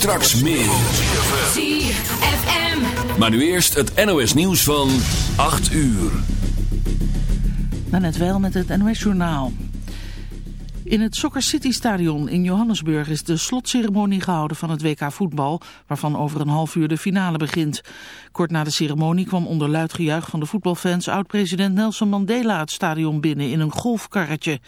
Straks meer. ZFM. Maar nu eerst het NOS nieuws van 8 uur. net wel met het NOS journaal. In het Soccer City Stadion in Johannesburg is de slotceremonie gehouden van het WK voetbal, waarvan over een half uur de finale begint. Kort na de ceremonie kwam onder luid gejuich van de voetbalfans oud-president Nelson Mandela het stadion binnen in een golfkarretje.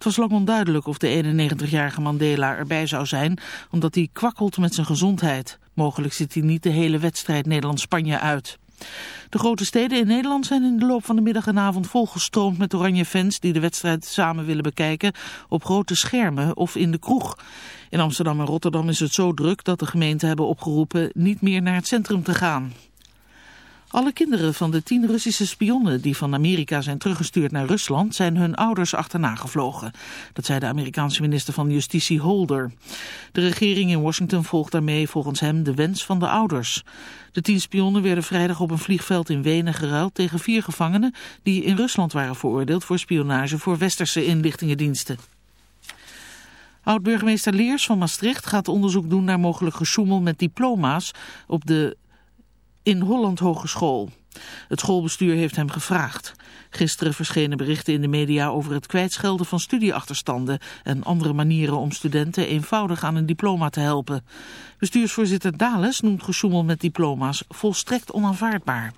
Het was lang onduidelijk of de 91-jarige Mandela erbij zou zijn, omdat hij kwakkelt met zijn gezondheid. Mogelijk zit hij niet de hele wedstrijd Nederland-Spanje uit. De grote steden in Nederland zijn in de loop van de middag en avond volgestroomd met oranje fans die de wedstrijd samen willen bekijken op grote schermen of in de kroeg. In Amsterdam en Rotterdam is het zo druk dat de gemeenten hebben opgeroepen niet meer naar het centrum te gaan. Alle kinderen van de tien Russische spionnen die van Amerika zijn teruggestuurd naar Rusland zijn hun ouders achterna gevlogen. Dat zei de Amerikaanse minister van Justitie Holder. De regering in Washington volgt daarmee volgens hem de wens van de ouders. De tien spionnen werden vrijdag op een vliegveld in Wenen geruild tegen vier gevangenen die in Rusland waren veroordeeld voor spionage voor westerse inlichtingendiensten. Oud-burgemeester Leers van Maastricht gaat onderzoek doen naar mogelijk gesjoemel met diploma's op de in Holland Hogeschool. Het schoolbestuur heeft hem gevraagd. Gisteren verschenen berichten in de media over het kwijtschelden van studieachterstanden en andere manieren om studenten eenvoudig aan een diploma te helpen. Bestuursvoorzitter Dales noemt gesjoemel met diploma's volstrekt onaanvaardbaar.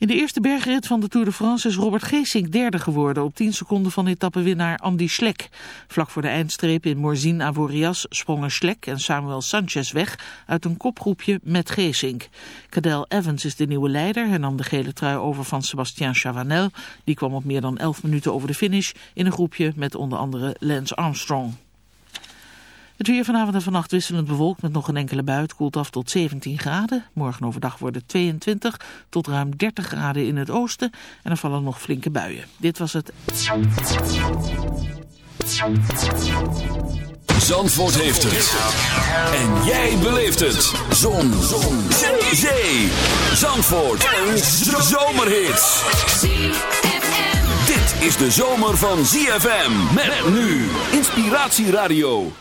In de eerste bergrit van de Tour de France is Robert Geesink derde geworden op 10 seconden van etappewinnaar Andy Schlek. Vlak voor de eindstreep in Morzine Avoriaz sprongen Schlek en Samuel Sanchez weg uit een kopgroepje met Geesink. Cadel Evans is de nieuwe leider en nam de gele trui over van Sebastien Chavanel. Die kwam op meer dan 11 minuten over de finish in een groepje met onder andere Lance Armstrong. Het weer vanavond en vannacht wisselend bewolkt met nog een enkele bui. Het koelt af tot 17 graden. Morgen overdag worden 22 tot ruim 30 graden in het oosten. En er vallen nog flinke buien. Dit was het... Zandvoort heeft het. En jij beleeft het. Zon. Zon. Zee. Zee. Zandvoort. Een zomerhit. Dit is de zomer van ZFM. Met nu. Inspiratieradio.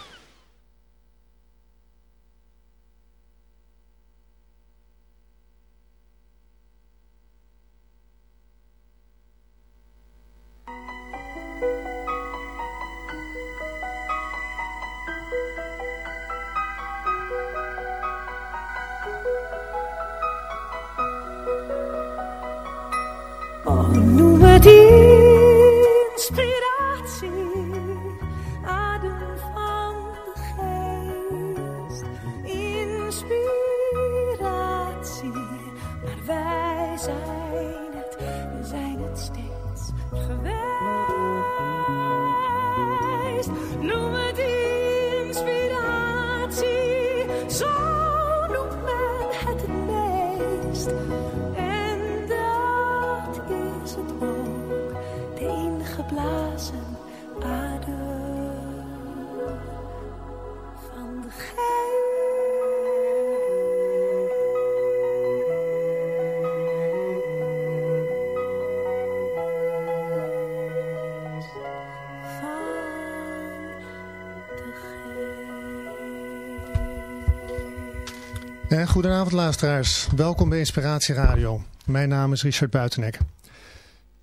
Goedenavond luisteraars. Welkom bij Inspiratie Radio. Mijn naam is Richard Buitenek.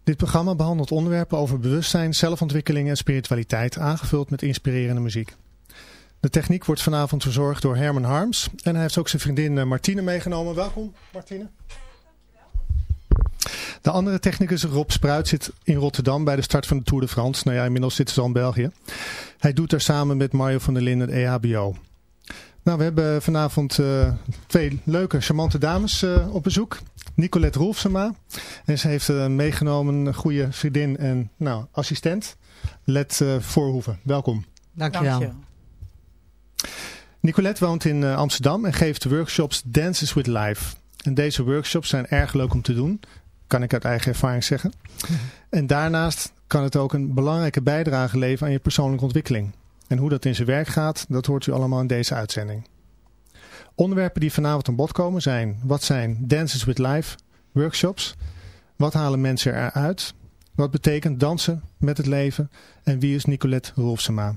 Dit programma behandelt onderwerpen over bewustzijn, zelfontwikkeling en spiritualiteit, aangevuld met inspirerende muziek. De techniek wordt vanavond verzorgd door Herman Harms en hij heeft ook zijn vriendin eh, Martine meegenomen. Welkom Martine. De andere technicus Rob Spruit zit in Rotterdam bij de start van de Tour de France. Nou ja, inmiddels zitten ze al in België. Hij doet daar samen met Mario van der Linden het EHBO. Nou, we hebben vanavond uh, twee leuke, charmante dames uh, op bezoek. Nicolette Rolfsema. En ze heeft uh, meegenomen een goede vriendin en nou, assistent. Let Voorhoeven. Welkom. Dankjewel. Dank Nicolette woont in Amsterdam en geeft workshops Dances with Life. En deze workshops zijn erg leuk om te doen. Kan ik uit eigen ervaring zeggen. en daarnaast kan het ook een belangrijke bijdrage leveren aan je persoonlijke ontwikkeling. En hoe dat in zijn werk gaat, dat hoort u allemaal in deze uitzending. Onderwerpen die vanavond aan bod komen zijn, wat zijn Dances with Life workshops? Wat halen mensen eruit? Wat betekent dansen met het leven? En wie is Nicolette Rolfsema?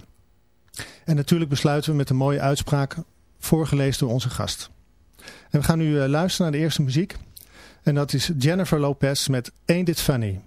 En natuurlijk besluiten we met een mooie uitspraak voorgelezen door onze gast. En we gaan nu luisteren naar de eerste muziek. En dat is Jennifer Lopez met Ain't It Funny.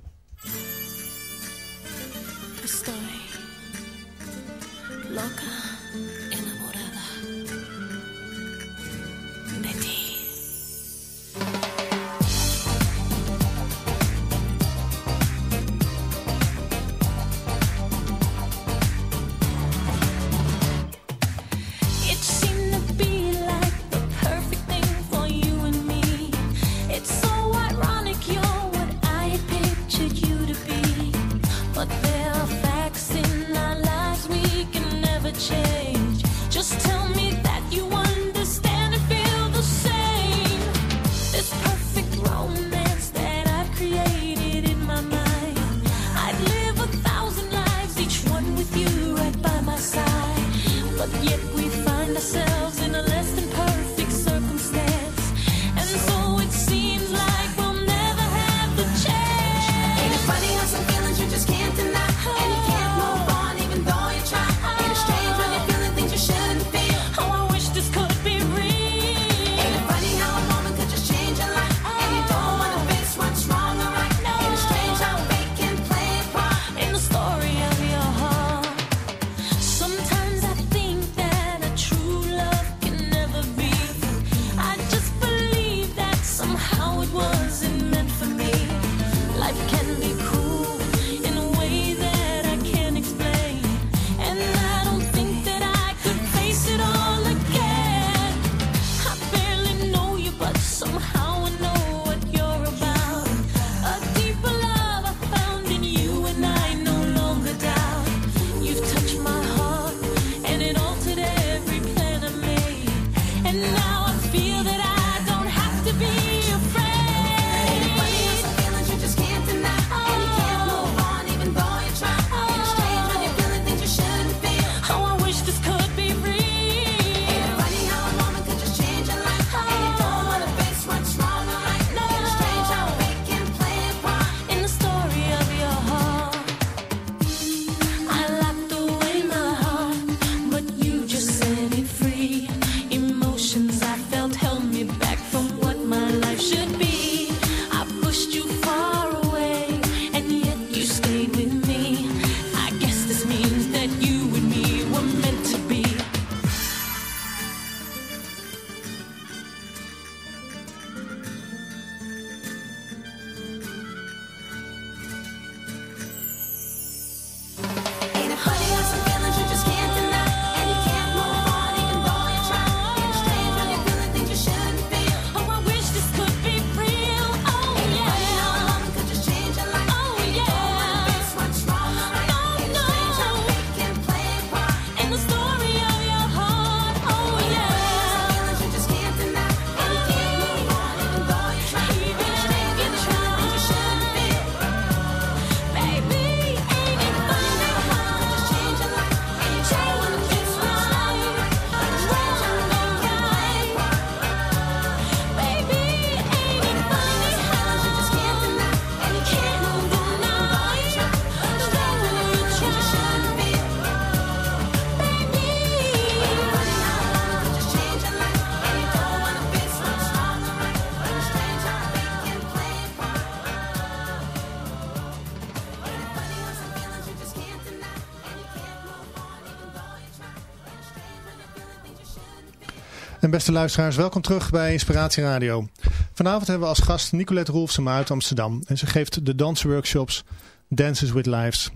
Beste luisteraars, welkom terug bij Inspiratie Radio. Vanavond hebben we als gast Nicolette Roelfsema uit Amsterdam. En ze geeft de dansworkshops Dances with Lives.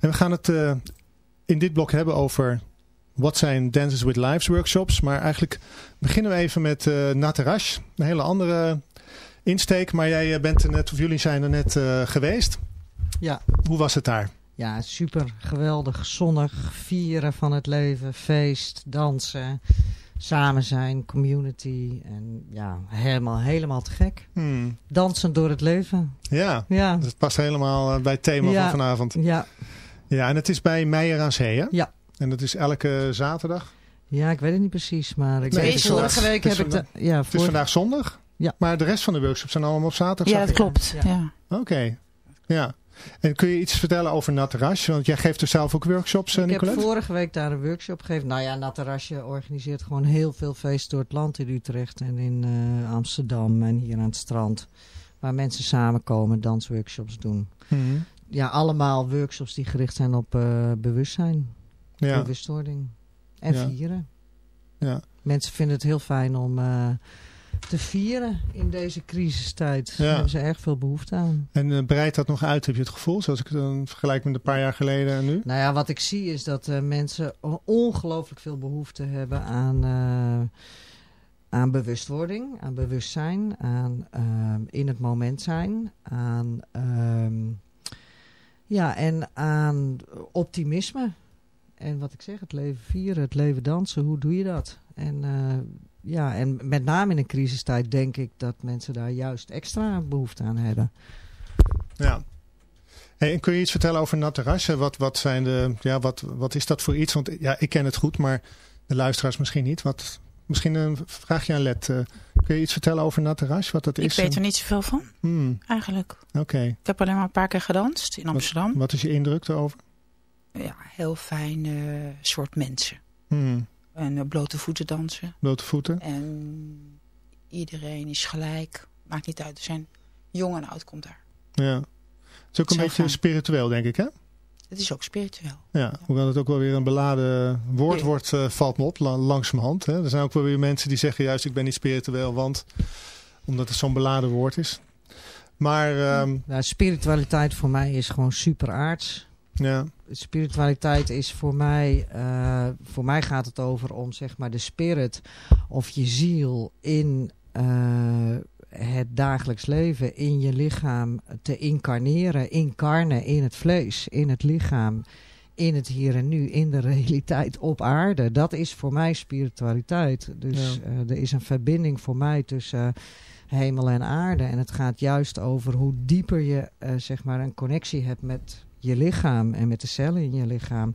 En we gaan het uh, in dit blok hebben over wat zijn Dances with Lives workshops. Maar eigenlijk beginnen we even met uh, Natarash. Een hele andere insteek. Maar jij eh, bent er net, of jullie zijn er net uh, geweest. Ja. Hoe was het daar? Ja, super geweldig, zonnig, vieren van het leven, feest, dansen samen zijn, community. En ja, helemaal, helemaal te gek. Hmm. Dansen door het leven. Ja, ja. dat past helemaal eh, bij het thema van vanavond. Ja. Ja, en het is bij Meijer aan Zee, hè? Ja. En dat is elke zaterdag? Ja, ik weet het niet precies, maar ik nee, weet vorige week heb ik... De, ja, Het is vandaag zondag? Ja. Maar de rest van de workshops zijn allemaal op zaterdag? Ja, dat klopt. Ja. Oké. Ja. En kun je iets vertellen over Natarasje? Want jij geeft er zelf ook workshops, uh, Ik Nicolette? heb vorige week daar een workshop gegeven. Nou ja, Natarasje organiseert gewoon heel veel feesten door het land in Utrecht en in uh, Amsterdam en hier aan het strand. Waar mensen samenkomen, dansworkshops doen. Mm. Ja, allemaal workshops die gericht zijn op uh, bewustzijn, ja. bewustwording en Ja. vieren. Ja. Mensen vinden het heel fijn om uh, te vieren in deze crisistijd. Ja. Daar hebben ze erg veel behoefte aan. En uh, breidt dat nog uit, heb je het gevoel? Zoals ik het dan vergelijk met een paar jaar geleden en nu? Nou ja, wat ik zie is dat uh, mensen ongelooflijk veel behoefte hebben aan, uh, aan bewustwording, aan bewustzijn, aan in het moment zijn, aan, um, ja, en aan optimisme. En wat ik zeg, het leven vieren, het leven dansen, hoe doe je dat? En uh, ja, en met name in een crisistijd denk ik dat mensen daar juist extra behoefte aan hebben. Ja. Hey, en kun je iets vertellen over Natarasje? Wat, wat, zijn de, ja, wat, wat is dat voor iets? Want ja, ik ken het goed, maar de luisteraars misschien niet. Wat, misschien een vraagje aan Let. Uh, kun je iets vertellen over Natarasje? Wat dat ik is? Ik weet er niet zoveel van, hmm. eigenlijk. Oké. Okay. Ik heb alleen maar een paar keer gedanst in Amsterdam. Wat, wat is je indruk erover? Ja, heel fijn uh, soort mensen. Hmm. En uh, blote voeten dansen. Blote voeten. En iedereen is gelijk. Maakt niet uit. Er zijn jong en oud komt daar. Ja. Het is ook een beetje spiritueel, denk ik, hè? Het is ook spiritueel. Ja, ja, hoewel het ook wel weer een beladen woord ja. wordt, uh, valt me op, langzamerhand. Hè? Er zijn ook wel weer mensen die zeggen juist, ik ben niet spiritueel, want omdat het zo'n beladen woord is. Maar... Um, ja, spiritualiteit voor mij is gewoon super aards. Ja. Spiritualiteit is voor mij, uh, voor mij gaat het over om zeg maar de spirit of je ziel in uh, het dagelijks leven, in je lichaam te incarneren, incarnen in het vlees, in het lichaam, in het hier en nu, in de realiteit op aarde. Dat is voor mij spiritualiteit. Dus ja. uh, er is een verbinding voor mij tussen hemel en aarde en het gaat juist over hoe dieper je zeg maar een connectie hebt met je lichaam en met de cellen in je lichaam,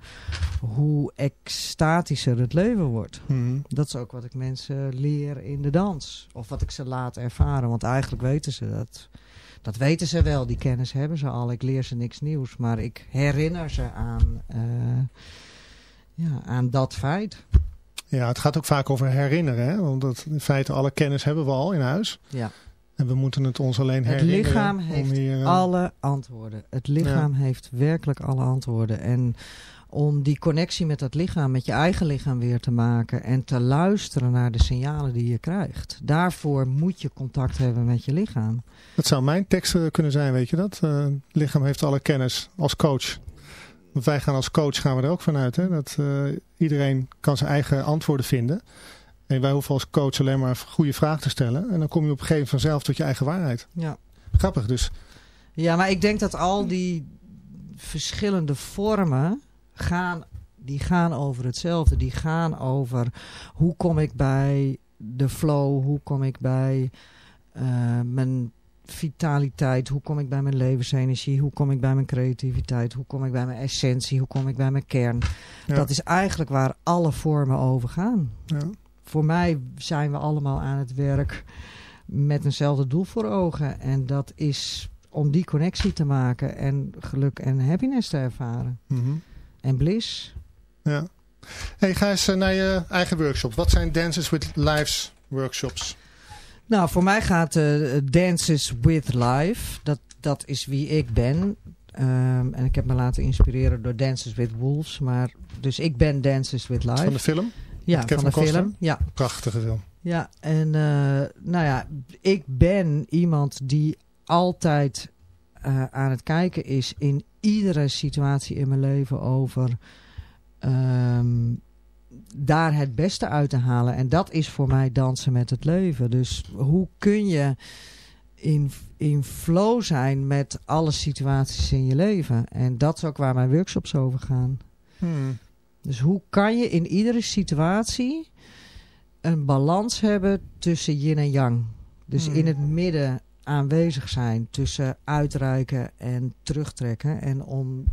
hoe extatischer het leven wordt. Mm. Dat is ook wat ik mensen leer in de dans. Of wat ik ze laat ervaren. Want eigenlijk weten ze dat. Dat weten ze wel, die kennis hebben ze al. Ik leer ze niks nieuws. Maar ik herinner ze aan, uh, ja, aan dat feit. Ja, het gaat ook vaak over herinneren. Hè? Want in feite alle kennis hebben we al in huis. Ja. En we moeten het ons alleen herinneren. Het lichaam heeft hier, uh... alle antwoorden. Het lichaam ja. heeft werkelijk alle antwoorden. En om die connectie met dat lichaam, met je eigen lichaam weer te maken. En te luisteren naar de signalen die je krijgt. Daarvoor moet je contact hebben met je lichaam. Dat zou mijn tekst kunnen zijn, weet je dat? Uh, het lichaam heeft alle kennis als coach. Want wij gaan als coach gaan we er ook vanuit. Hè? Dat uh, iedereen kan zijn eigen antwoorden vinden. En wij hoeven als coach alleen maar goede vragen te stellen. En dan kom je op een gegeven moment vanzelf tot je eigen waarheid. Ja. Grappig dus. Ja, maar ik denk dat al die verschillende vormen gaan, die gaan over hetzelfde. Die gaan over hoe kom ik bij de flow, hoe kom ik bij uh, mijn vitaliteit, hoe kom ik bij mijn levensenergie, hoe kom ik bij mijn creativiteit, hoe kom ik bij mijn essentie, hoe kom ik bij mijn kern. Ja. Dat is eigenlijk waar alle vormen over gaan. Ja voor mij zijn we allemaal aan het werk met eenzelfde doel voor ogen. En dat is om die connectie te maken en geluk en happiness te ervaren. Mm -hmm. En bliss. Ja. Hey, ga eens naar je eigen workshop. Wat zijn Dances with Lives workshops? Nou, voor mij gaat uh, Dances with Life. Dat, dat is wie ik ben. Um, en ik heb me laten inspireren door Dances with Wolves. Maar, dus ik ben Dances with Life. Van de film? Ja, van de Costa? film. Ja. Prachtige film. Ja, en uh, nou ja, ik ben iemand die altijd uh, aan het kijken is in iedere situatie in mijn leven over um, daar het beste uit te halen. En dat is voor mij dansen met het leven. Dus hoe kun je in, in flow zijn met alle situaties in je leven? En dat is ook waar mijn workshops over gaan. Hmm. Dus hoe kan je in iedere situatie een balans hebben tussen yin en yang? Dus Hmm. in het midden aanwezig zijn tussen uitreiken en terugtrekken. En om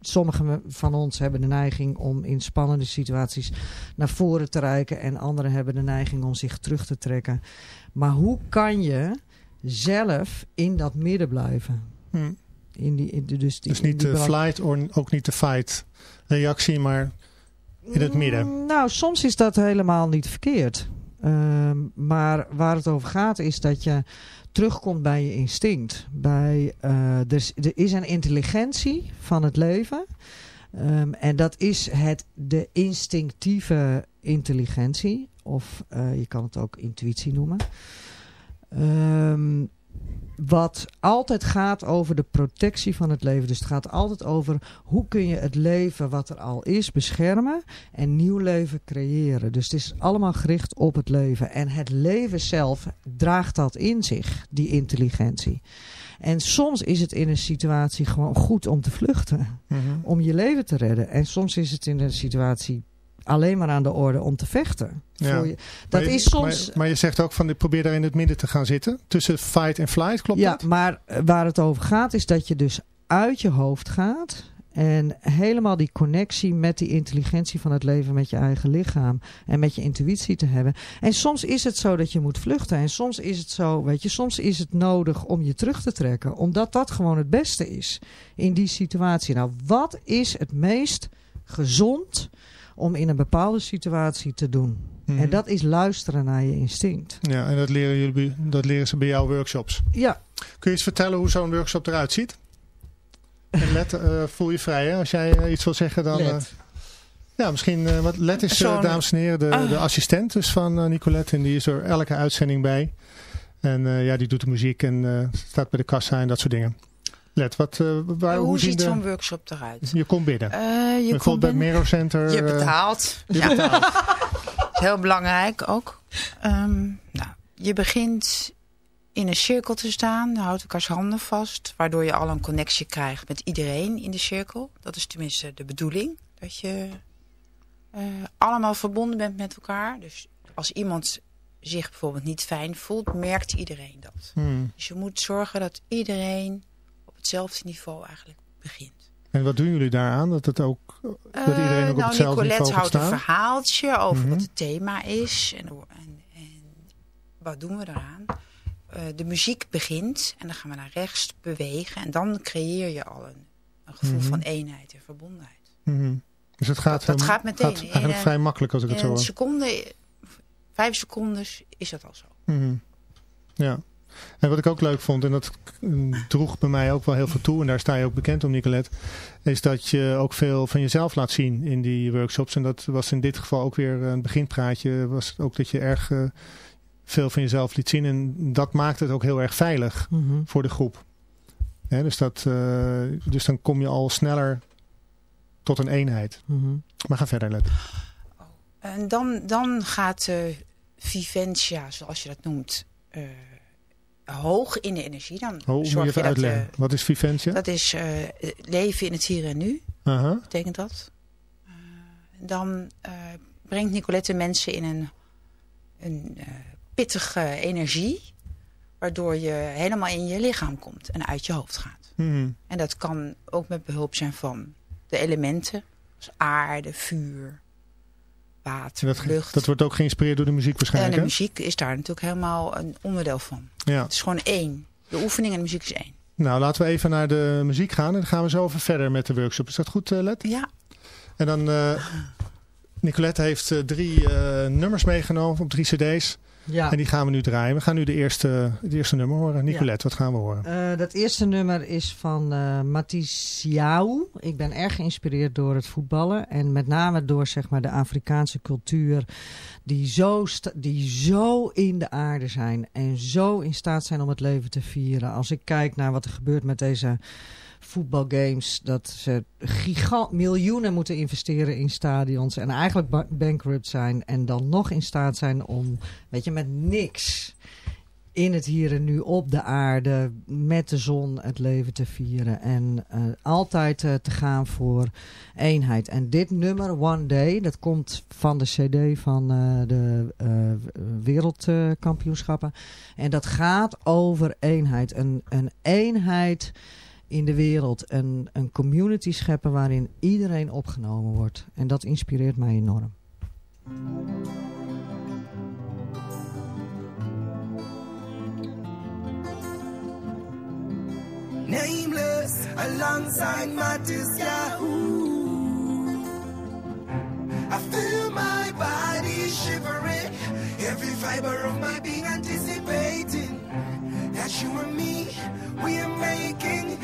sommigen van ons hebben de neiging om in spannende situaties naar voren te reiken. En anderen hebben de neiging om zich terug te trekken. Maar hoe kan je zelf in dat midden blijven? Hmm. In die, in de- dus, die, Dus niet die de flight of ook niet de fight reactie, maar in het midden. Mm, Nou, soms is dat helemaal niet verkeerd. Ehm, maar waar het over gaat is dat je terugkomt bij je instinct. Bij, eh, er, is, er is een intelligentie van het leven. Ehm, en dat is het, de instinctieve intelligentie. Of eh, je kan het ook intuïtie noemen. Ehm, wat altijd gaat over de protectie van het leven. Dus het gaat altijd over hoe kun je het leven wat er al is beschermen en nieuw leven creëren. Dus het is allemaal gericht op het leven. En het leven zelf draagt dat in zich, die intelligentie. En soms is het in een situatie gewoon goed om te vluchten, Mhm. om je leven te redden. En soms is het in een situatie alleen maar aan de orde om te vechten. Ja. Voor je. Dat Maar je- is soms. Maar, maar je zegt ook van, ik probeer daar in het midden te gaan zitten. Tussen fight en flight, klopt ja, dat? maar eh, waar het over gaat is dat je dus uit je hoofd gaat. En helemaal die connectie met die intelligentie van het leven met je eigen lichaam. En met je intuïtie te hebben. En soms is het zo dat je moet vluchten. En soms is het zo, weet je, soms is het nodig om je terug te trekken. Omdat dat gewoon het beste is in die situatie. Nou, wat is het meest gezond om in een bepaalde situatie te doen? Mhm. En dat is luisteren naar je instinct. Ja, en dat leren, jullie, dat leren ze bij jouw workshops. Ja, Kun je eens vertellen hoe zo'n workshop eruit ziet? En Let, eh, voel je vrij hè? Als jij eh, iets wil zeggen dan... eh, Let. ja, misschien... eh, wat Let is, eh, dames en heren, de, Ah. de assistent dus van Nicolette. En die is er elke uitzending bij. En eh, ja, die doet de muziek en eh, staat bij de kassa en dat soort dingen. Let, wat, eh, waar, hoe ziet de... zo'n workshop eruit? Je komt binnen. Eh, je komt bij Mero Center. je eh, betaalt. je ja, betaalt. heel belangrijk ook. Ehm, nou, je begint in een cirkel te staan, je houdt elkaars handen vast, waardoor je al een connectie krijgt met iedereen in de cirkel. Dat is tenminste de bedoeling, dat je allemaal verbonden bent met elkaar. Dus als iemand zich bijvoorbeeld niet fijn voelt, merkt iedereen dat. Hmm. Dus je moet zorgen dat iedereen hetzelfde niveau eigenlijk begint. En wat doen jullie daaraan? Dat, het ook, dat iedereen ook op nou, hetzelfde Nicolette niveau gaat houdt een verhaaltje over Mhm. wat het thema is. En, en, en wat doen we eraan? Eh, de muziek begint en dan gaan we naar rechts bewegen. En dan creëer je al een, een gevoel Mhm. van eenheid en verbondenheid. Mhm. Dus het gaat, Dat gaat meteen in eigenlijk een- vrij makkelijk als ik het In zo een hoor. seconde, vijf seconden is dat al zo. Mhm. Ja. En wat ik ook leuk vond, en dat mm, droeg bij mij ook wel heel veel toe, en daar sta je ook bekend om Nicolette, is dat je ook veel van jezelf laat zien in die workshops. En dat was in dit geval ook weer een beginpraatje, was ook dat je erg eh, veel van jezelf liet zien. En dat maakt het ook heel erg veilig Mhm. voor de groep. Hè, dus, dat, eh, dus dan kom je al sneller tot een eenheid. Mhm. Maar ga verder, Let. En dan, dan gaat eh Viventia, zoals je dat noemt, eh, hoog in de energie. Dan Oh, moet je dat, eh, Wat is Viventia? dat is eh, leven in het hier en nu. Aha. betekent dat. Eh, dan brengt Nicolette mensen in een, een pittige energie, waardoor je helemaal in je lichaam komt en uit je hoofd gaat. Mhm. En dat kan ook met behulp zijn van de elementen, als aarde, vuur, En dat, lucht. dat wordt ook geïnspireerd door de muziek en waarschijnlijk, de hè? muziek is daar natuurlijk helemaal een onderdeel van. Ja. Het is gewoon één. De oefening en de muziek is één. Nou, laten we even naar de muziek gaan. En dan gaan we zo over verder met de workshop. Is dat goed, eh, Let? Ja, En dan... eh Nicolette heeft eh, drie eh, nummers meegenomen op drie cd's. Ja. En die gaan we nu draaien. We gaan nu de eerste, het eerste nummer horen. Nicolette, wat gaan we horen? Eh, dat eerste nummer is van Mathies Jou. Ik ben erg geïnspireerd door het voetballen. En met name door zeg maar, de Afrikaanse cultuur. Die zo, die zo in de aarde zijn. En zo in staat zijn om het leven te vieren. Als ik kijk naar wat er gebeurt met deze voetbalgames. Dat ze gigant miljoenen moeten investeren in stadions. En eigenlijk ba- bankrupt zijn. En dan nog in staat zijn om, weet je, met niks in het hier en nu op de aarde met de zon het leven te vieren en eh, altijd eh, te gaan voor eenheid. En dit nummer One Day, dat komt van de CD van eh, de wereldkampioenschappen en dat gaat over eenheid, een, een eenheid in de wereld, een, een community scheppen waarin iedereen opgenomen wordt. En dat inspireert mij enorm. nameless, alongside Mattis Yahoo. I feel my body shivering, every fiber of my being anticipating that you and me, we are making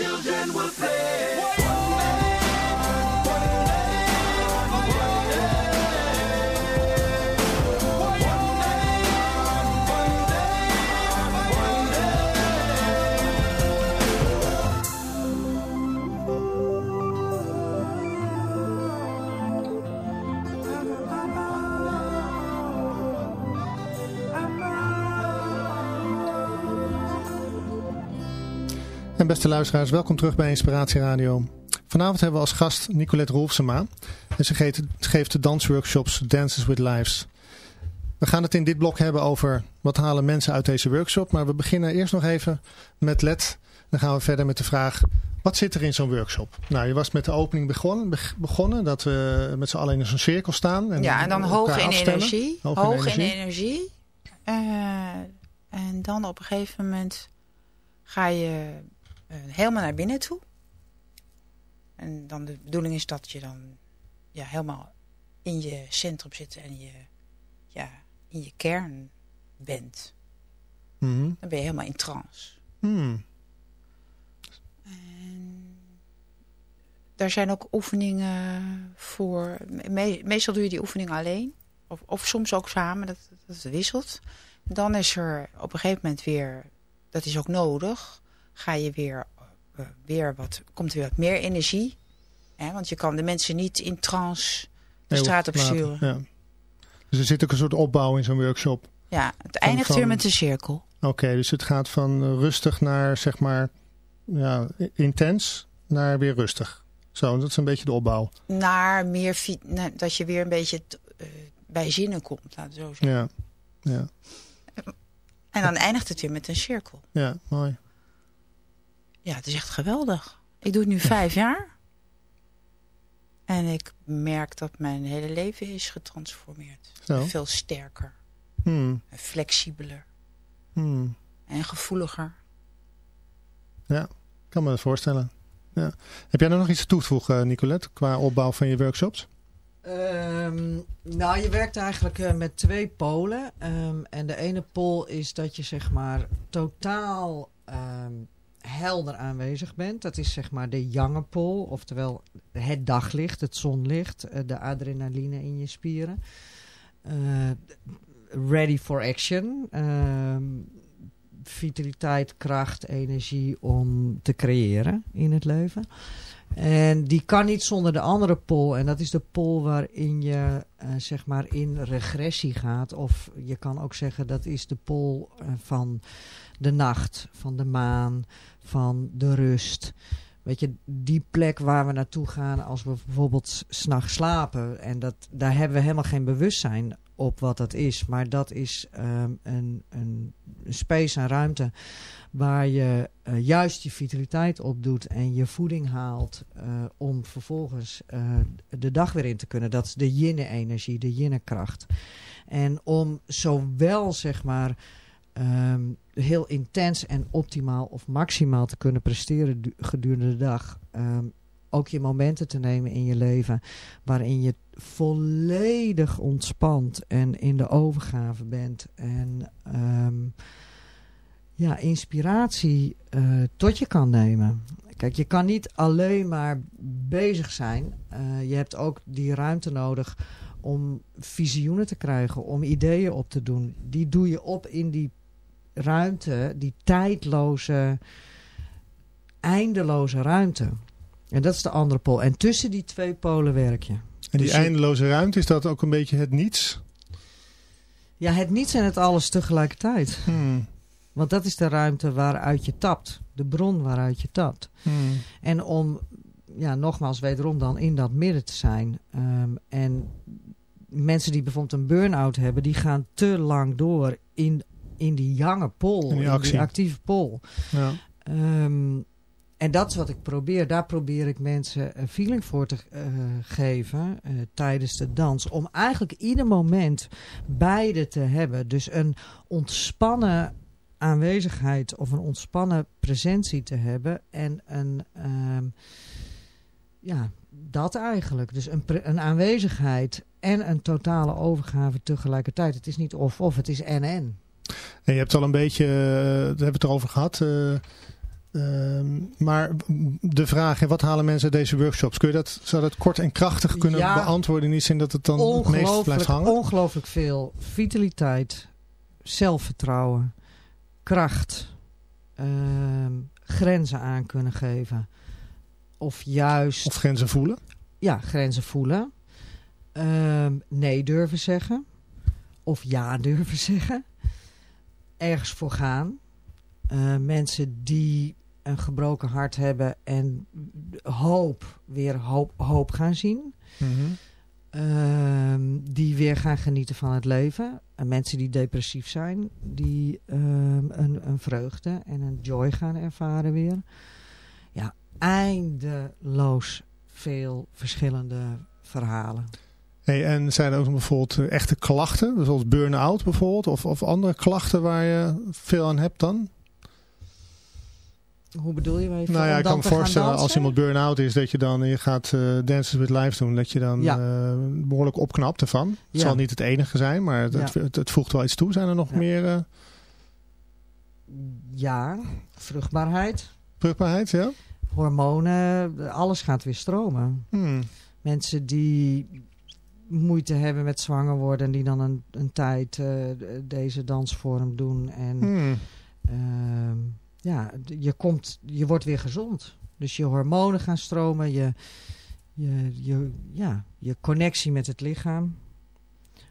children will play. Beste luisteraars, welkom terug bij Inspiratie Radio. Vanavond hebben we als gast Nicolette Rolfsema. En ze geeft, geeft de dansworkshops Dances with Lives. We gaan het in dit blok hebben over wat halen mensen uit deze workshop. Maar we beginnen eerst nog even met Let. Dan gaan we verder met de vraag, wat zit er in zo'n workshop? Nou, je was met de opening begonnen, beg- begonnen dat we met z'n allen in zo'n cirkel staan. En ja, en dan hoog in afstemmen. energie. Hoog Hoog, in in energie. energie. Eh, en dan op een gegeven moment ga je helemaal naar binnen toe. En dan de bedoeling is dat je dan ja, helemaal in je centrum zit en je, ja, in je kern bent. Mhm. Dan ben je helemaal in trance. Hmm. En daar zijn ook oefeningen voor. Me- meestal doe je die oefening alleen. Of, of soms ook samen, dat, dat wisselt. Dan is er op een gegeven moment weer, dat is ook nodig, ga je weer, eh, weer wat, komt er weer wat meer energie. Hè? Want je kan de mensen niet in trance de straat op sturen. Ja. Dus er zit ook een soort opbouw in zo'n workshop. Ja, het eindigt van- weer met een cirkel. Oké, dus het gaat van rustig naar zeg maar ja, intens naar weer rustig. Zo, dat is een beetje de opbouw. Naar meer, naar- dat je weer een beetje eh, bij zinnen komt, laten we zo zeggen. Ja, ja, En dan eindigt het weer met een cirkel. ja, mooi. Ja, het is echt geweldig. Ik doe het nu vijf jaar. En ik merk dat mijn hele leven is getransformeerd. Zo. Veel sterker, Hmm, en flexibeler hmm. en gevoeliger. Ja, ik kan me dat voorstellen. Heb jij er nog iets toe te voegen, Nicolette, qua opbouw van je workshops? Ehm, nou, je werkt eigenlijk eh, met twee polen. Ehm, en de ene pol is dat je zeg maar totaal ehm, helder aanwezig bent. Dat is zeg maar de jonge pol, oftewel het daglicht, het zonlicht, eh, de adrenaline in je spieren. Eh, ready for action. Ehm, vitaliteit, kracht, energie om te creëren in het leven. En die kan niet zonder de andere pol. En dat is de pol waarin je eh, zeg maar in regressie gaat. Of je kan ook zeggen dat is de pol van de nacht, van de maan, van de rust. Weet je, die plek waar we naartoe gaan als we bijvoorbeeld s'nachts slapen. En dat, daar hebben we helemaal geen bewustzijn op wat dat is. Maar dat is ehm, een, een, een space en ruimte waar je eh, juist je vitaliteit op doet en je voeding haalt eh, om vervolgens eh, de dag weer in te kunnen. Dat is de yin-energie, de yin-kracht. En om zowel zeg maar ehm, heel intens en optimaal of maximaal te kunnen presteren du- gedurende de dag. ehm, ook je momenten te nemen in je leven waarin je volledig ontspant en in de overgave bent. En ehm, ja, inspiratie eh, tot je kan nemen. Kijk, je kan niet alleen maar bezig zijn. Eh, je hebt ook die ruimte nodig om visioenen te krijgen, om ideeën op te doen. Die doe je op in die ruimte, die tijdloze, eindeloze ruimte. En dat is de andere pool. En tussen die twee polen werk je. En die Dus eindeloze ruimte, is dat ook een beetje het niets? Ja, het niets en het alles tegelijkertijd. Hmm. Want dat is de ruimte waaruit je tapt. De bron waaruit je tapt. Hmm. En om, ja, nogmaals, wederom dan in dat midden te zijn. Ehm, en mensen die bijvoorbeeld een burn-out hebben, die gaan te lang door in, in die jonge pol, In die actie. actieve pol. Ja. Ehm, en dat is wat ik probeer. Daar probeer ik mensen een feeling voor te eh, geven eh, tijdens de dans. Om eigenlijk ieder moment beide te hebben. Dus een ontspannen aanwezigheid of een ontspannen presentie te hebben. En een, ehm, ja, dat eigenlijk. Dus een, een aanwezigheid en een totale overgave tegelijkertijd. Het is niet of-of, het is en-en. Je hebt al een beetje, eh, daar hebben we het erover gehad. eh, ehm, maar de vraag, wat halen mensen uit deze workshops? Kun je dat, zou dat kort en krachtig kunnen Ja. beantwoorden in die zin dat het dan het meest blijft hangen? ongelooflijk veel vitaliteit, zelfvertrouwen, kracht, ehm, grenzen aan kunnen geven. Of juist Of grenzen voelen? ja, grenzen voelen. Ehm, nee durven zeggen. Of ja durven zeggen. Ergens voor gaan. Eh, mensen die een gebroken hart hebben en hoop, weer hoop, hoop gaan zien. Mhm. Ehm, die weer gaan genieten van het leven. En mensen die depressief zijn, die ehm, een, een vreugde en een joy gaan ervaren weer. Ja, eindeloos veel verschillende verhalen. Hey, en zijn er ook bijvoorbeeld eh, echte klachten, zoals burn-out bijvoorbeeld, of, of andere klachten waar je veel aan hebt dan? Hoe bedoel je? Nou ja, ik kan me voorstellen als iemand burn-out is, dat je dan, je gaat eh Dances with Life doen, dat je dan Ja. eh, behoorlijk opknapt ervan. Het Ja. zal niet het enige zijn, maar het, Ja. het, het, het voegt wel iets toe. Zijn er nog meer Ja, vruchtbaarheid, vruchtbaarheid? Ja? hormonen, alles gaat weer stromen. Hmm. Mensen die moeite hebben met zwanger worden, die dan een, een tijd eh, deze dansvorm doen. En Hmm. Ehm, ja, je, komt, je wordt weer gezond. Dus je hormonen gaan stromen, je, je, je, ja, je connectie met het lichaam.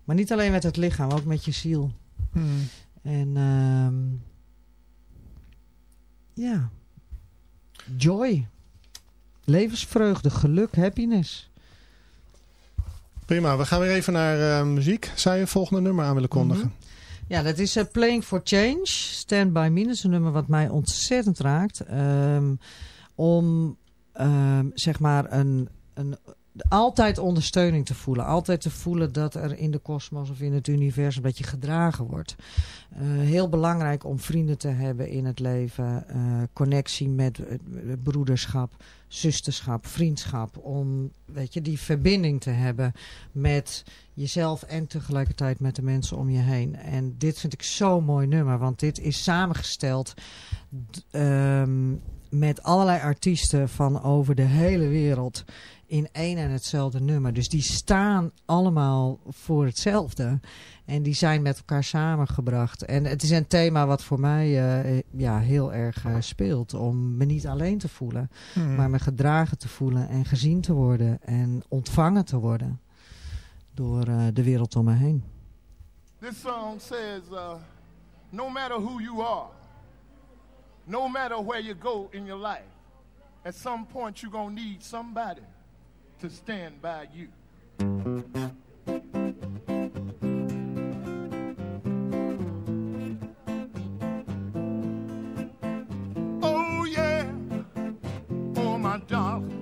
Maar niet alleen met het lichaam, ook met je ziel. Hmm. En ehm, ja, joy, levensvreugde, geluk, happiness. Prima, we gaan weer even naar eh, muziek. Zou je het volgende nummer aan willen kondigen? Ja, dat is eh, Playing for Change. Stand By Me. Is een nummer wat mij ontzettend raakt. Ehm, om, ehm, zeg maar, een, een altijd ondersteuning te voelen. Altijd te voelen dat er in de kosmos of in het universum dat je gedragen wordt. Eh, heel belangrijk om vrienden te hebben in het leven. eh, connectie met eh, broederschap, zusterschap, vriendschap. Om weet je, die verbinding te hebben met jezelf en tegelijkertijd met de mensen om je heen. En dit vind ik zo'n mooi nummer, want dit is samengesteld ehm, met allerlei artiesten van over de hele wereld in één en hetzelfde nummer. Dus die staan allemaal voor hetzelfde. En die zijn met elkaar samengebracht. En het is een thema wat voor mij eh, ja, heel erg eh, speelt. Om me niet alleen te voelen. Maar me gedragen te voelen en gezien te worden. En ontvangen te worden. Door eh, de wereld om me heen. This song says, uh, no matter who you are, no matter where you go in your life, at some point you're going to need somebody to stand by you. Oh, yeah. Oh, my darling.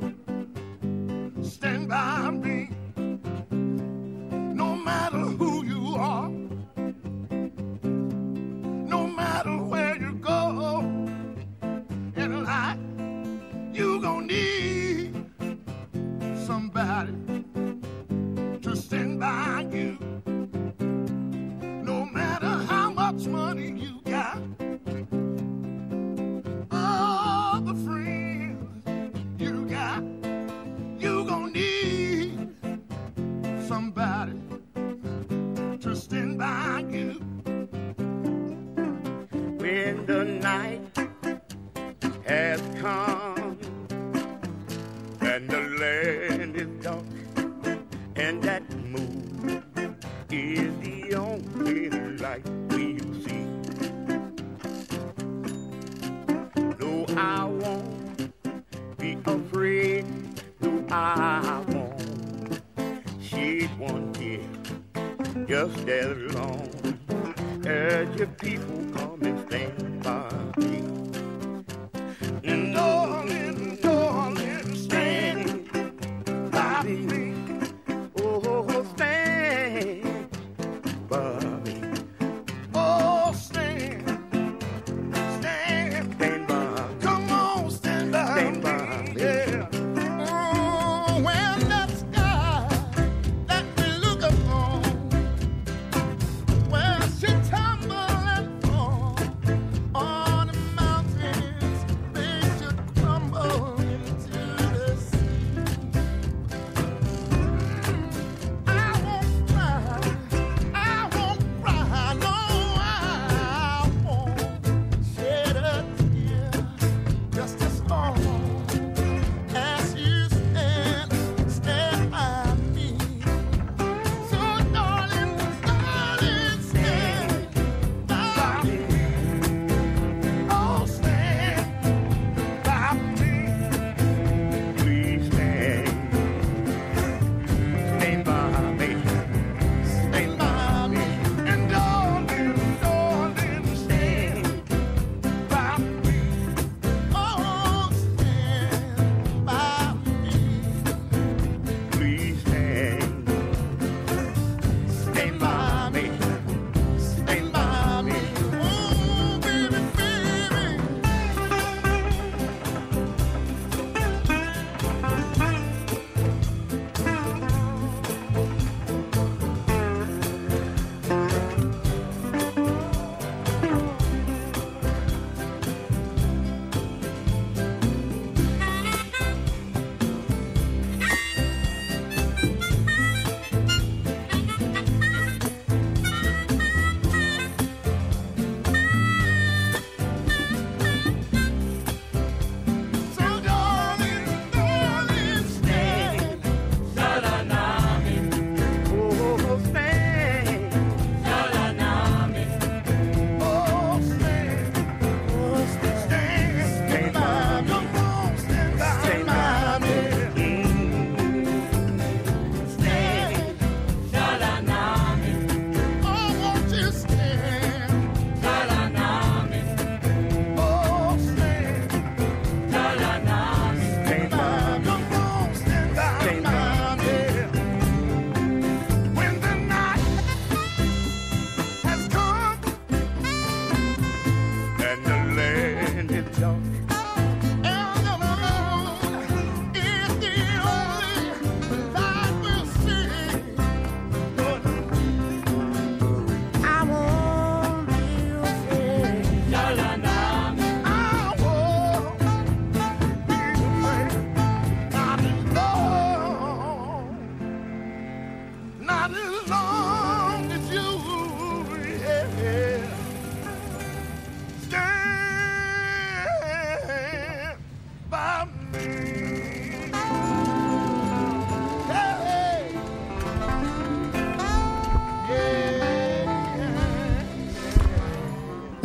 One tear just as long as your people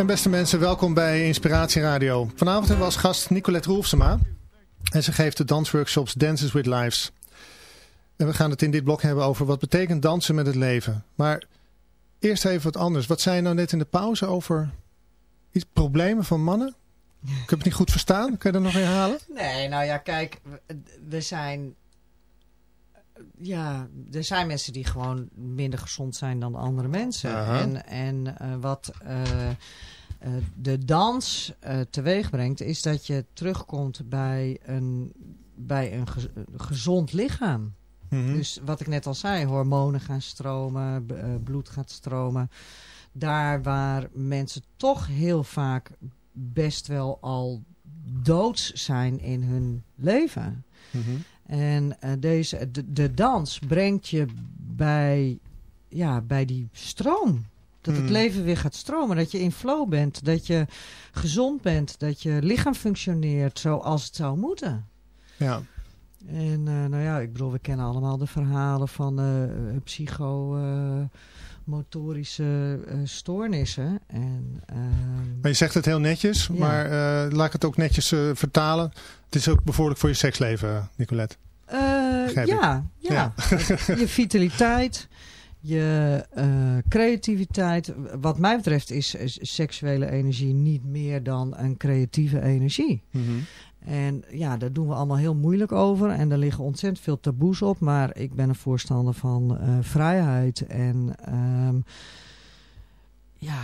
Beste mensen, welkom bij Inspiratie Radio. Vanavond hebben we als gast Nicolette Roelfsema. En ze geeft de dansworkshops Dances with Lives. En we gaan het in dit blok hebben over wat betekent dansen met het leven. Maar eerst even wat anders. Wat zei je nou net in de pauze over iets, problemen van mannen? Ik heb het niet goed verstaan. Kun je dat nog herhalen? Nee, nou ja, kijk, we zijn... Ja, er zijn mensen die gewoon minder gezond zijn dan andere mensen. En, en eh, wat eh, eh, de dans teweeg brengt, is dat je terugkomt bij een, bij een gez- gezond lichaam. Mhm. Dus wat ik net al zei, hormonen gaan stromen, bloed gaat stromen. Daar waar mensen toch heel vaak best wel al doods zijn in hun leven. Mhm. En eh, deze, de, de dans brengt je bij, ja, bij die stroom. Dat het Hmm. leven weer gaat stromen. Dat je in flow bent. Dat je gezond bent. Dat je lichaam functioneert zoals het zou moeten. Ja. En eh, nou ja, ik bedoel, we kennen allemaal de verhalen van eh psychomotorische eh, stoornissen. En, ehm, Maar je zegt het heel netjes, Ja. maar eh, laat ik het ook netjes eh, vertalen. Het is ook bevorderlijk voor je seksleven, Nicolette. ik. ja, ja. je vitaliteit, je creativiteit. Wat mij betreft is, is seksuele energie niet meer dan een creatieve energie. Mhm. En ja, daar doen we allemaal heel moeilijk over. En er liggen ontzettend veel taboes op. Maar ik ben een voorstander van eh, vrijheid. En ehm, ja,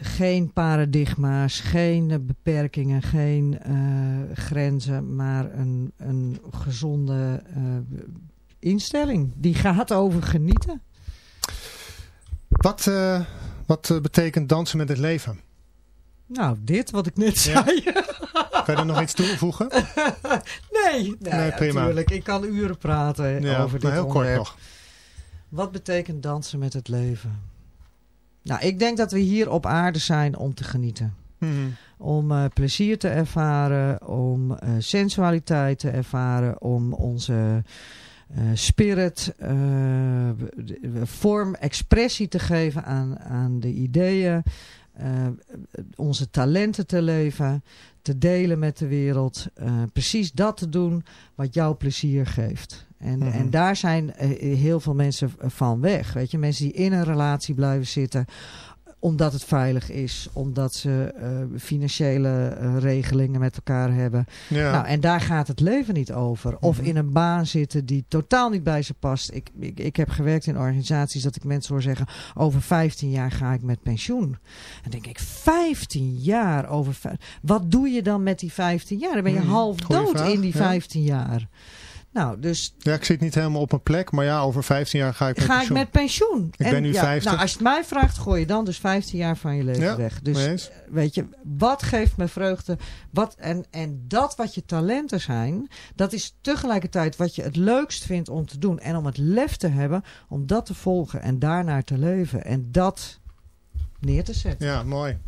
geen paradigma's, geen beperkingen, geen eh, grenzen. Maar een, een gezonde eh, instelling. Die gaat over genieten. Wat, wat betekent dansen met het leven? Nou, dit wat ik net Ja. zei. Kan je er nog iets toevoegen? nee, nee, Nee, ja, prima. Natuurlijk, ik kan uren praten Ja, over dit maar heel kort onderwerp. nog. Wat betekent dansen met het leven? Nou, ik denk dat we hier op aarde zijn om te genieten. Mhm. Om eh, plezier te ervaren, om eh, sensualiteit te ervaren, om onze eh, spirit vorm, expressie te geven aan, aan de ideeën, onze talenten te leven, te delen met de wereld. eh, precies dat te doen wat jou plezier geeft. En, Mhm. en daar zijn eh, heel veel mensen van weg. Weet je, mensen die in een relatie blijven zitten omdat het veilig is, omdat ze eh, financiële eh, regelingen met elkaar hebben. Ja. Nou, en daar gaat het leven niet over. Of Mhm. in een baan zitten die totaal niet bij ze past. Ik, ik, ik heb gewerkt in organisaties dat ik mensen hoor zeggen... over 15 jaar ga ik met pensioen. En denk ik, 15 jaar over... Wat doe je dan met die 15 jaar? Dan ben je Mhm. half Goeie dood vraag, in die ja. 15 jaar. Nou, dus ja, ik zit niet helemaal op mijn plek, maar ja, over 15 jaar ga ik met ga ik pensioen. met pensioen. Ik ben nu ja, 50. Nou, als je het mij vraagt, gooi je dan dus 15 jaar van je leven Ja, weg. Dus eens? weet je, wat geeft me vreugde? Wat, en, en dat wat je talenten zijn, dat is tegelijkertijd wat je het leukst vindt om te doen. En om het lef te hebben om dat te volgen en daarnaar te leven. En dat neer te zetten. Ja, mooi.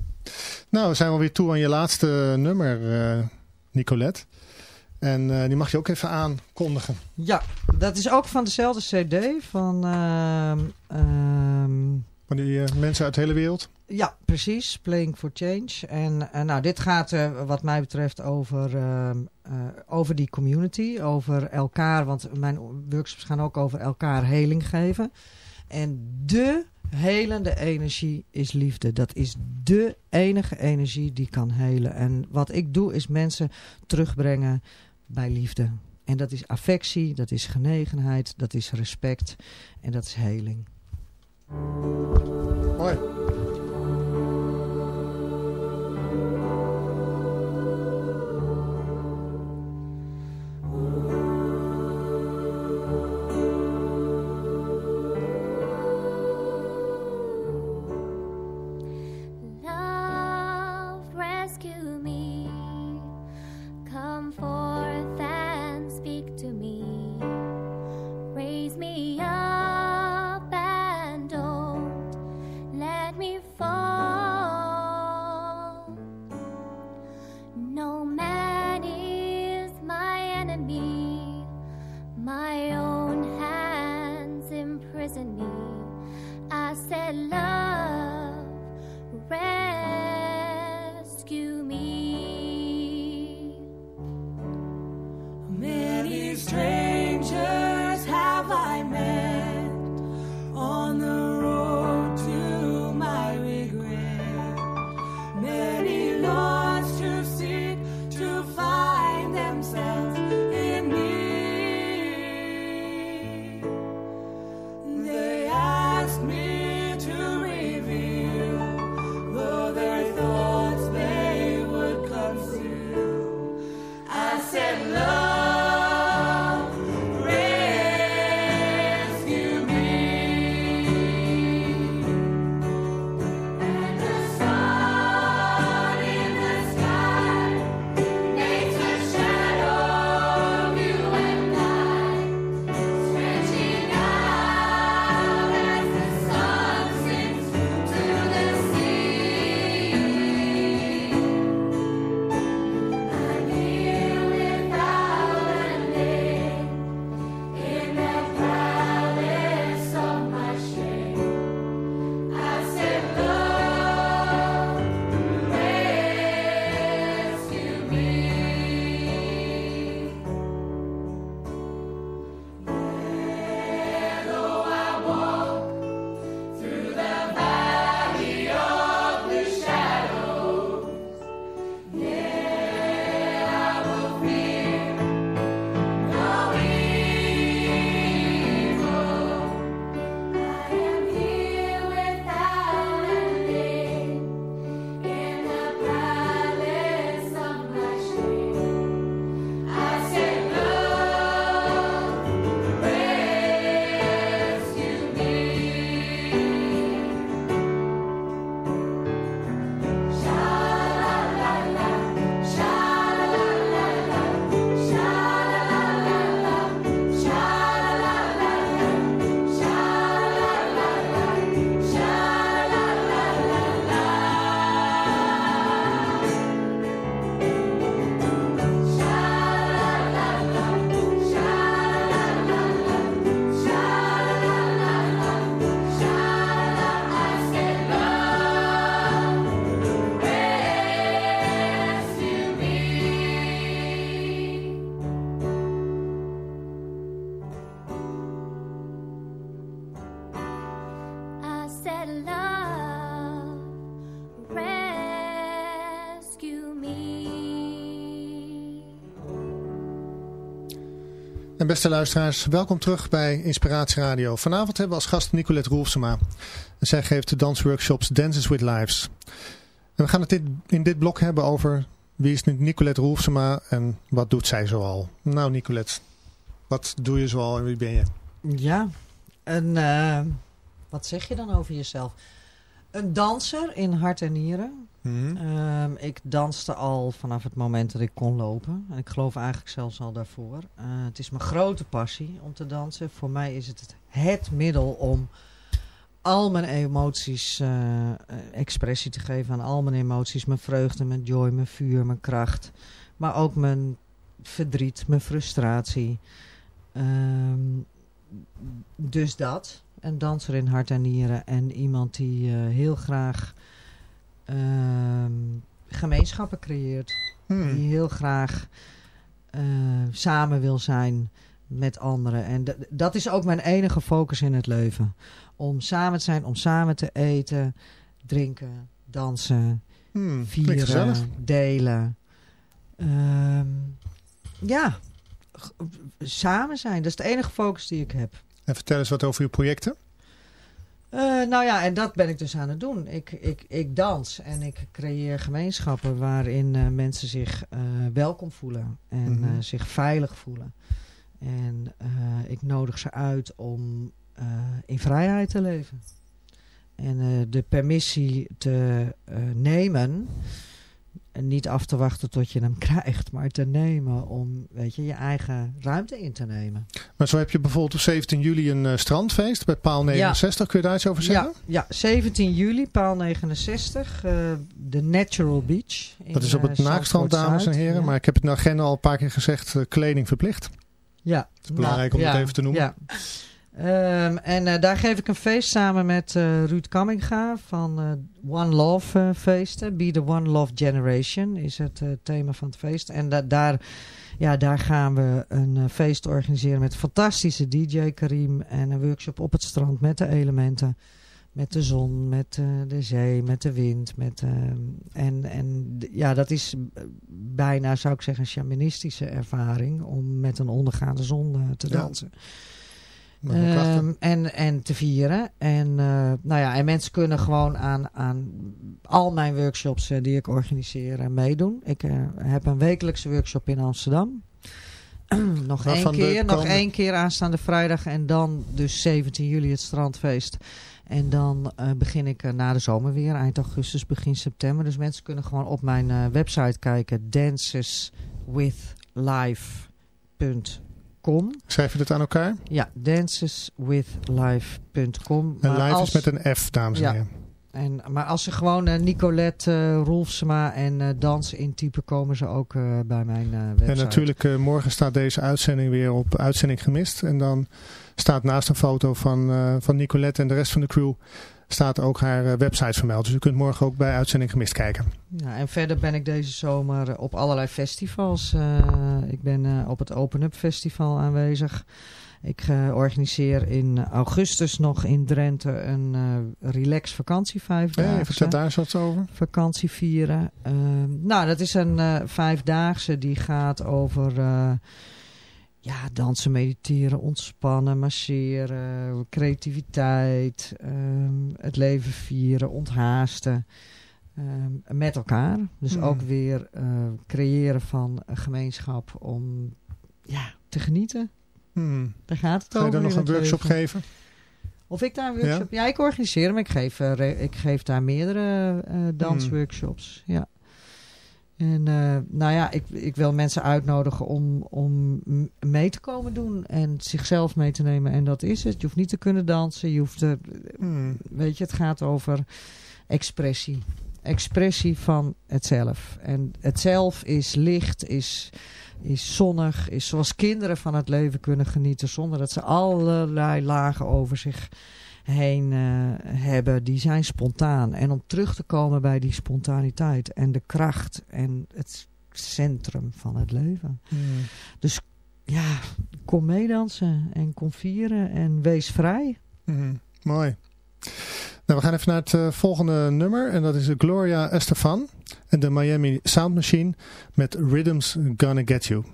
Nou, we zijn alweer toe aan je laatste nummer, eh, Nicolette. En eh, die mag je ook even aankondigen. Ja, dat is ook van dezelfde cd van... ehm, ehm, Van die eh, mensen uit de hele wereld. Ja, precies. Playing for Change. En eh, nou, dit gaat wat mij betreft over, ehm, eh, over die community, over elkaar. Want mijn workshops gaan ook over elkaar heling geven. En de helende energie is liefde. Dat is de enige energie die kan helen. En wat ik doe is mensen terugbrengen bij liefde. En dat is affectie, dat is genegenheid, dat is respect en dat is heling. En beste luisteraars, welkom terug bij Inspiratie Radio. Vanavond hebben we als gast Nicolette Roelfsema. Zij geeft de dansworkshops Dances with Lives. En we gaan het in dit blok hebben over wie is Nicolette Roelsema en wat doet zij zoal. Nou Nicolette, wat doe je zoal en wie ben je? Ja, een eh, wat zeg je dan over jezelf? Een danser in hart en nieren. Mhm. Ehm, ik danste al vanaf het moment dat ik kon lopen. En ik geloof eigenlijk zelfs al daarvoor. Eh, het is mijn grote passie om te dansen. Voor mij is het het, het middel om al mijn emoties eh, eh, expressie te geven aan al mijn emoties. Mijn vreugde, mijn joy, mijn vuur, mijn kracht. Maar ook mijn verdriet, mijn frustratie. Ehm, dus dat. Een danser in hart en nieren. En iemand die eh, heel graag ehm, gemeenschappen creëert. Hmm. Die heel graag eh, samen wil zijn met anderen. En dat is ook mijn enige focus in het leven. Om samen te zijn, om samen te eten, drinken, dansen, Hmm, vieren, delen. Ehm, ja, samen zijn. Dat is de enige focus die ik heb. En vertel eens wat over uw projecten. Eh, nou ja, en dat ben ik dus aan het doen. Ik, ik, ik dans en ik creëer gemeenschappen waarin eh, mensen zich eh, welkom voelen en Mhm. zich veilig voelen. En ik nodig ze uit om in vrijheid te leven. En de permissie te nemen. Niet af te wachten tot je hem krijgt, maar te nemen om weet je, je eigen ruimte in te nemen. Maar zo heb je bijvoorbeeld op 17 juli een eh, strandfeest bij Paal 69. Kun je daar iets over zeggen? Ja, ja, 17 juli, paal 69, eh, de Natural Beach. in, Dat is op eh, het Naakstrand, dames en heren. Ja. Maar ik heb het in de agenda al een paar keer gezegd. eh, kleding verplicht. ja. Het is belangrijk om Nou, het ja, even te noemen. Ja. Ehm, en eh, daar geef ik een feest samen met eh, Ruud Kamminga van eh, One Love feesten. Be the One Love Generation is het thema van het feest. En da- daar, ja, daar gaan we een feest organiseren met fantastische DJ Karim. En een workshop op het strand met de elementen. Met de zon, met de zee, met de wind. Met, ehm, en en ja, dat is bijna, zou ik zeggen, een shamanistische ervaring om met een ondergaande zon te dansen. Ehm, en, en te vieren. En, eh, nou ja, en mensen kunnen gewoon aan, aan al mijn workshops eh, die ik organiseer eh, meedoen. Ik eh, heb een wekelijkse workshop in Amsterdam. nog één keer, nog één keer aanstaande vrijdag. En dan dus 17 juli het strandfeest. En dan eh, begin ik eh, na de zomer weer, eind augustus, begin september. Dus mensen kunnen gewoon op mijn eh, website kijken. Schrijf je dit aan elkaar? ja, danceswithlife.com. En live als- is met een F, dames en Ja. heren. En, maar als ze gewoon eh, Nicolette uh, Rolfsema en eh dans intypen, komen ze ook eh, bij mijn eh website. En natuurlijk, eh, morgen staat deze uitzending weer op Uitzending Gemist. En dan staat naast een foto van, eh, van Nicolette en de rest van de crew... staat ook haar eh, website vermeld. Dus u kunt morgen ook bij Uitzending Gemist kijken. Ja, en verder ben ik deze zomer op allerlei festivals. Eh, ik ben eh, op het Open Up Festival aanwezig. Ik organiseer in augustus nog in Drenthe een eh relax vakantie vijf dagen. vertel daar eens wat over. vakantie vieren. Ehm, nou, dat is een vijfdaagse die gaat over ja, dansen, mediteren, ontspannen, masseren, creativiteit, ehm, het leven vieren, onthaasten. ehm, met elkaar. Dus Hmm. ook weer eh, creëren van een gemeenschap om ja, te genieten. Hmm. Daar gaat het Ga je over dan nog een workshop leven. geven? Of ik daar een workshop... Ja, ik organiseer hem. Ik geef, eh, ik geef daar meerdere eh, dansworkshops. Ja. En eh, nou ja, ik, ik wil mensen uitnodigen om, om mee te komen doen. En zichzelf mee te nemen. En dat is het. Je hoeft niet te kunnen dansen. Je hoeft... te- Hmm. weet je, het gaat over expressie. Expressie van het zelf. En het zelf is licht, is, is zonnig, is zoals kinderen van het leven kunnen genieten. Zonder dat ze allerlei lagen over zich heen eh, hebben. Die zijn spontaan. En om terug te komen bij die spontaniteit en de kracht en het centrum van het leven. Hmm. Ja, kom meedansen en kom vieren en wees vrij. Mhm, Mooi. Nou, we gaan even naar het eh, volgende nummer. En dat is Gloria Estefan en de Miami Sound Machine met Rhythms Gonna Get You.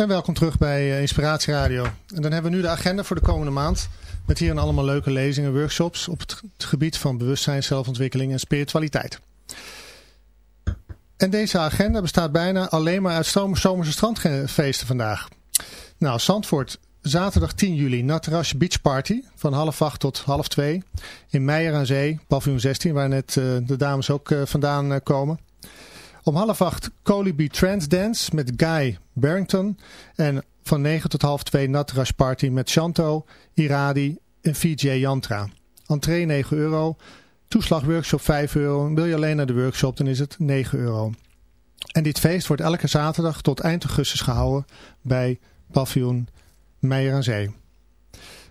En welkom terug bij eh, Inspiratie Radio. En dan hebben we nu de agenda voor de komende maand. Met hierin allemaal leuke lezingen, workshops op het gebied van bewustzijn, zelfontwikkeling en spiritualiteit. En deze agenda bestaat bijna alleen maar uit zomerse strandfeesten vandaag. Nou, Zandvoort, zaterdag 10 juli, Natterasje Beach Party van half acht tot half twee. In Meijer aan Zee, paviljoen 16, waar net eh, de dames ook eh, vandaan komen. Om half acht Colibri Trance Dance met Guy Barrington. En van 9 tot half 2 Natrush Party met Chanto, Iradi en VJ Yantra. Entree 9 euro. Toeslag workshop 5 euro. Wil je alleen naar de workshop dan is het 9 euro. En dit feest wordt elke zaterdag tot eind augustus gehouden bij paviljoen Meijer aan Zee.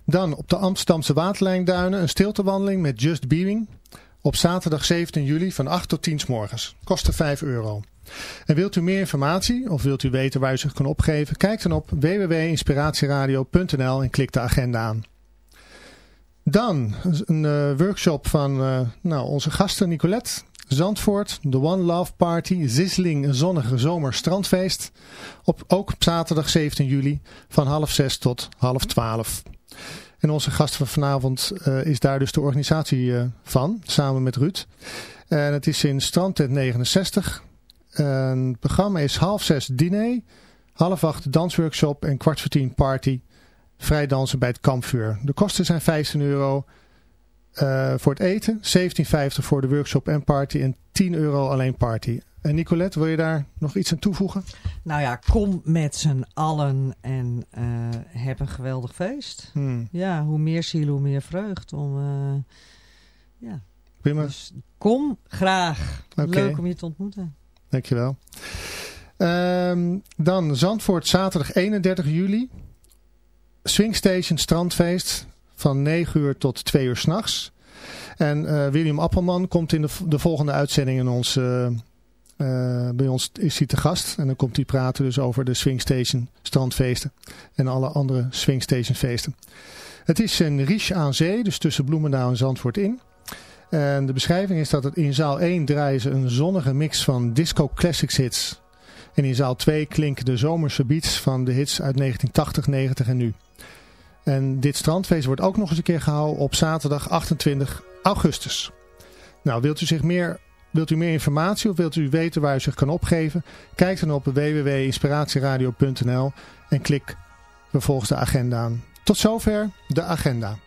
Dan op de Amsterdamse Waterlijnduinen een stiltewandeling met Just Beaming. Op zaterdag 17 juli van 8 tot 10 s morgens. Kosten 5 euro. En wilt u meer informatie of wilt u weten waar u zich kan opgeven? Kijk dan op www.inspiratieradio.nl en klik de agenda aan. Dan een eh, workshop van eh, nou, onze gasten Nicolette Zandvoort, de One Love Party, Zisling een zonnige zomer strandfeest. Op, ook op zaterdag 17 juli van half 6 tot half 12. En onze gast van vanavond eh, is daar dus de organisatie eh, van, samen met Ruud. En het is in Strandtent 69. En het programma is half zes diner, half acht dansworkshop en kwart voor tien party. Vrij dansen bij het kampvuur. De kosten zijn 15 euro eh, voor het eten, 17,50 voor de workshop en party en 10 euro alleen party. En Nicolette, wil je daar nog iets aan toevoegen? Nou ja, kom met z'n allen en eh, heb een geweldig feest. Hmm. Ja, hoe meer ziel, hoe meer vreugd. Om, eh, ja. Prima, Dus kom graag. Leuk om je te ontmoeten. dankjewel. Ehm dan Zandvoort, zaterdag 31 juli. Swingstation strandfeest van 9 uur tot 2 uur s'nachts. En eh, William Appelman komt in de, de volgende uitzending in ons, eh, bij ons is hij te gast. En dan komt hij praten dus over de Swingstation strandfeesten en alle andere Swingstation feesten. Het is in Riche aan Zee, dus tussen Bloemendaal en Zandvoort in. En de beschrijving is dat het in zaal 1 draaien ze een zonnige mix van disco classics hits. En in zaal 2 klinken de zomerse beats van de hits uit 1980, 90 en nu. En dit strandfeest wordt ook nog eens een keer gehouden op zaterdag 28 augustus. Nou, wilt u, zich meer, wilt u meer informatie of wilt u weten waar u zich kan opgeven? Kijk dan op www.inspiratieradio.nl en klik vervolgens de agenda aan. Tot zover de agenda.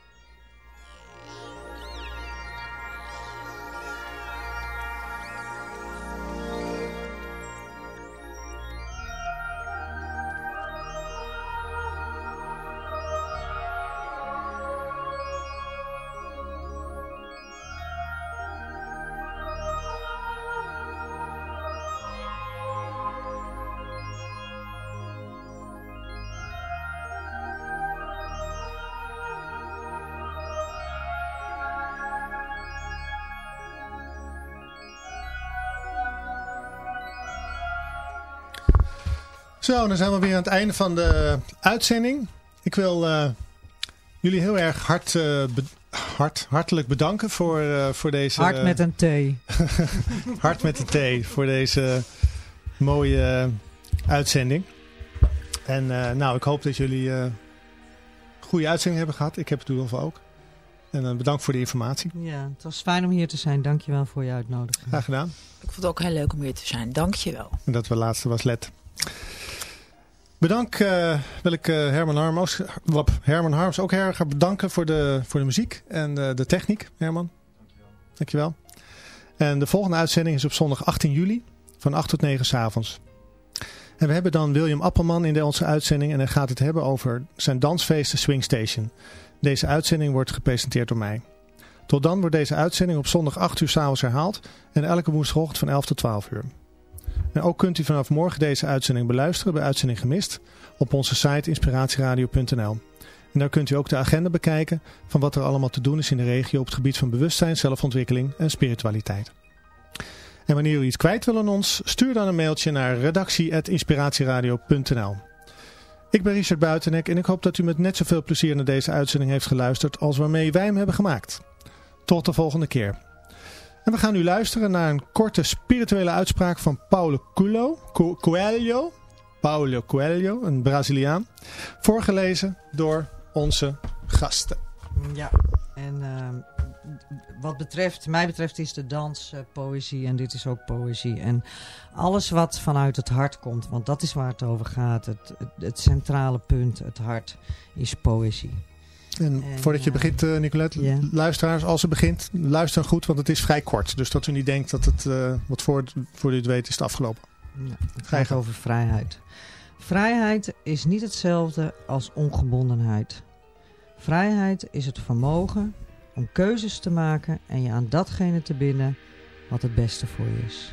Zo, dan zijn we weer aan het einde van de uitzending. Ik wil eh, jullie heel erg hart, eh, be- hart, hartelijk bedanken voor, eh, voor deze... Hart met een T. Hart met een T voor deze mooie uitzending. En eh, nou, ik hoop dat jullie eh, een goede uitzending hebben gehad. Ik heb het geval ook. En bedankt voor de informatie. Ja, het was fijn om hier te zijn. Dankjewel voor je uitnodiging. Graag gedaan. Ik vond het ook heel leuk om hier te zijn. Dank je wel. En dat we laatste was Let. Bedankt eh, wil ik eh, Herman, Harms, Herman Harms ook erg bedanken voor de, voor de muziek en de, de techniek. Herman, dankjewel. En de volgende uitzending is op zondag 18 juli van 8 tot 9 s avonds. En we hebben dan William Appelman in de, onze uitzending en hij gaat het hebben over zijn dansfeesten Swing Station. Deze uitzending wordt gepresenteerd door mij. Tot dan wordt deze uitzending op zondag 8 uur s'avonds herhaald en elke woensdagochtend van 11 tot 12 uur. En ook kunt u vanaf morgen deze uitzending beluisteren bij Uitzending Gemist op onze site inspiratieradio.nl. En daar kunt u ook de agenda bekijken van wat er allemaal te doen is in de regio op het gebied van bewustzijn, zelfontwikkeling en spiritualiteit. En wanneer u iets kwijt wil aan ons, stuur dan een mailtje naar redactie.inspiratieradio.nl. Ik ben Richard Buitenek en ik hoop dat u met net zoveel plezier naar deze uitzending heeft geluisterd als waarmee wij hem hebben gemaakt. Tot de volgende keer. En we gaan nu luisteren naar een korte spirituele uitspraak van Paulo Coelho. Co- Coelho. Paulo Coelho, een Braziliaan. Voorgelezen door onze gasten. Ja, en ehm, wat betreft, mij betreft is de dans eh, poëzie en dit is ook poëzie. En alles wat vanuit het hart komt, want dat is waar het over gaat. Het, het, het centrale punt, het hart, is poëzie. En, En, voordat je eh, begint, eh, Nicolette, luisteraars, als ze begint, luister goed, want het is vrij kort. Dus dat u niet denkt dat het, eh, wat voor, voor u het weet, is het afgelopen. Ja, het gaat over vrijheid. Vrijheid is niet hetzelfde als ongebondenheid. Vrijheid is het vermogen om keuzes te maken en je aan datgene te binden wat het beste voor je is.